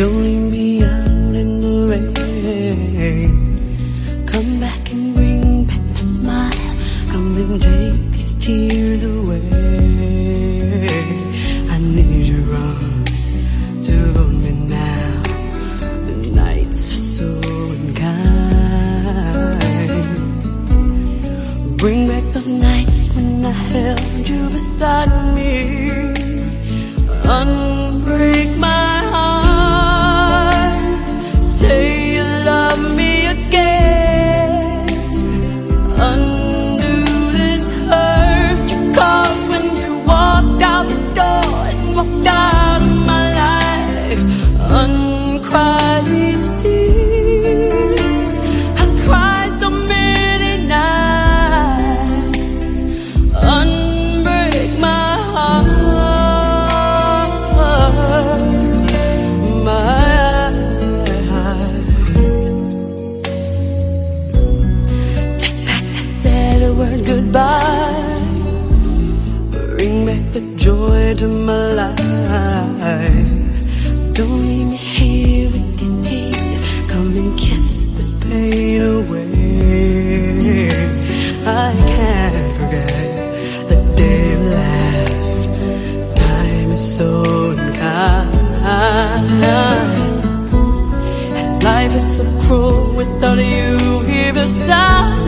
don't you here beside me.